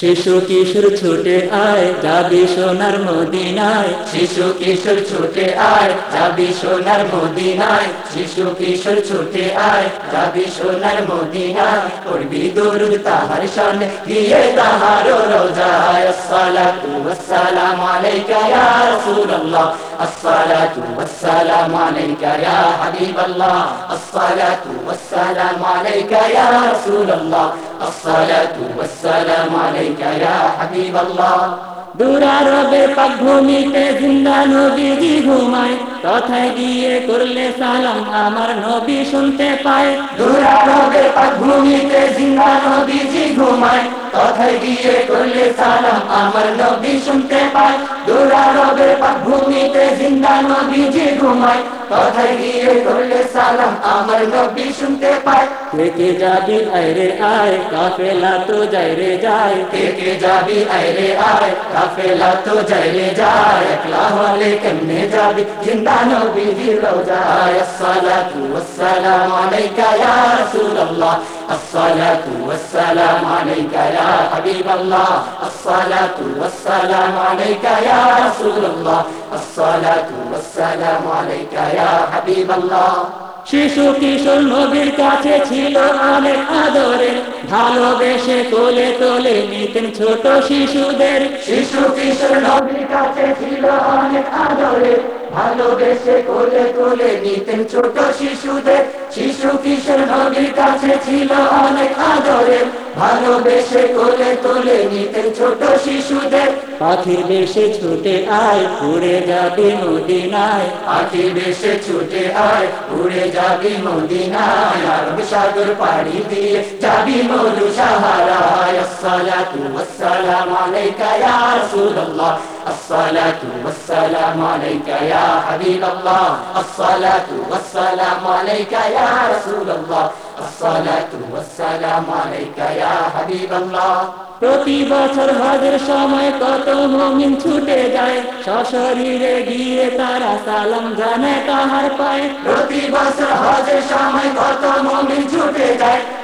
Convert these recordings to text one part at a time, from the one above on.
শিশু কিশোর ছুটে আয়, যাবি সোনার মদিনায়। শিশু কিশোর ছুটে আয়, যাবি সোনার মদিনায়। শিশু কিশোর ছুটে আয়, যাবি সোনার মদিনায়। করবি দরুদ তাহার শানে, দিয়ে তাহার রোজায়। আসসালাতু ওয়াসসালামু আলাইকা ইয়া হাবিবাল্লাহ দুরারবের পাকভূমিতে জিন্দা নবীজি ঘুমায়। তথায় গিয়ে করলে সালাম আমার নবী শুনতে পায়। দুরারবের পাকভূমিতে জিন্দা নবীজি ঘুমায়। তথায় গিয়ে করলে সালাম আমার নবী শুনতে পায়। দুরারবের পাকভূমিতে জিন্দা নবীজি ঘুমায় তথায় গিয়ে করলে সালাম আমার নবী শুনতে পায় থেকে যাবি আয়রে আয় কাফেলা তো যাই রে যায় থেকে যাবি আয়রে আয় কাফেলা তো যাই রে যায় একলা হলে কেমনে যাবি জিন্দা নবী রোজায় আসসালাতু ওয়াসসালামু আলাইকা ইয়া রাসূলুল্লাহ الصلاة والسلام عليك يا حبيب الله الصلاة والسلام عليك يا رسول শিশু কিশোর নবীর কাছে ছিল অনেক আদরে ভালোবেসে তোলে তোলে নিতেন ছোট শিশুদের। শিশু কিশোর নবীর কাছে ছিল অনেক আদরে ভালোবেসে কোলে তোলে নিতেন ছোট শিশুদের। শিশু কিশোর নবীর কাছে ছিল অনেক আদরে। ভালোবেসে কোলে তোলে নিতেন ছোট শিশুদের। পাখির বেশে ছুটে আয় উড়ে যাবি মদিনায়। পাখির বেশে ছুটে আয় উড়ে যাবি মদিনায়। আরব সাগর পাড়ি দিয়ে যাবি মধু সাহারায় আসসালাতু ওয়াসসালামু আলাইকা ইয়া রাসূলুল্লাহ الصلاة والسلام عليك يا حبيب الله الصلاة والسلام عليك يا رسول الله الصلاة والسلام عليك يا حبيب الله প্রতি বছর হজের সময় কত মমিন ছুটে যায় সশরীরে গিয়ে তারা সালাম জানায় তাহার পায় প্রতি বছর হজের সময় কত মমিন ছুটে যায়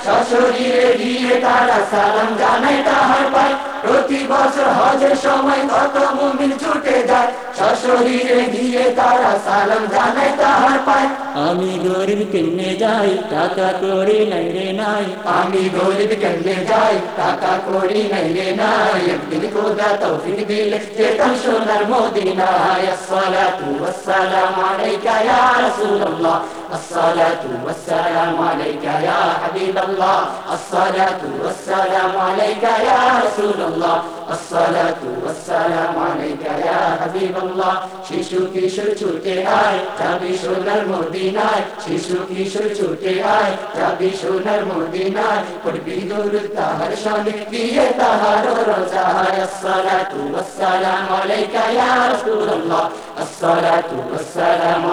সশরীরে গিয়ে তারা সালাম জানায় তাহার পায় প্রতি বছর হজের সময় কত মুমিন ছুটে যায়। সশরীরে গিয়ে তারা সালাম জানায় তাহার পায় আমি গরিব কেমনে যাই টাকা করি নাই রে নাই আমি গরিব কেমনে যাই টাকা করি নাই রে নাই একদিন খোদা তৌফিক দিলে যেতাম সোনার মদিনায় আসসালাতু ওয়াসসালামু আলাইকা ইয়া রাসূলুল্লাহ الصلاة والسلام عليك يا حبيب الله الصلاة والسلام عليك يا رسول الله الصلاة والسلام عليك يا حبيب الله শিশু কিশোর ছুটে আয় যাবি সোনার মদিনায়, শিশু কিশোর ছুটে আয় যাবি সোনার মদিনায়, পড়বি দরুদ তাহার সনে দিয়ে তাহার রোজা হয় আসসালাতু ওয়াসসালামু আলাইকা ইয়া রাসূলুল্লাহ, আসসালাতু ওয়াসসালামু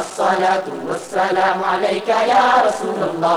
আসসালাতু ওয়াসসালামু আলাইকা ইয়া রাসূলুল্লাহ।